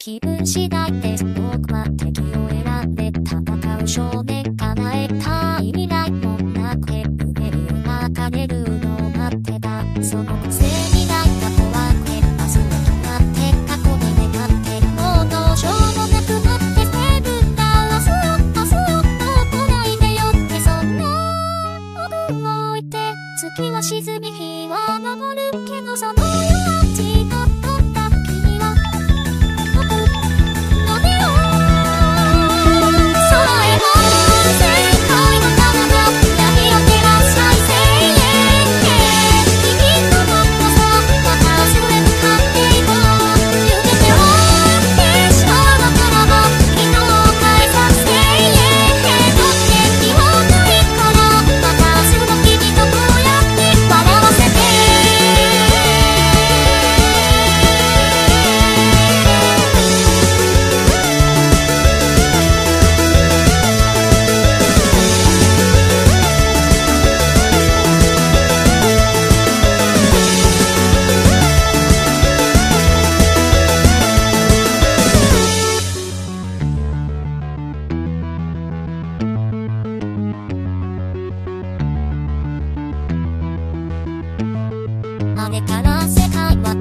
気分次第です僕は敵を選んで戦う少年叶えたい。未来もなくて胸に抱かれるのを待ってた。その個性にないた怖くてまずは決まって過去に願ってもうどうしようもなくなってセブンだ明日を明日っと来ないでよってそんなを動いて月は沈み日は昇るけどその夜はから世界は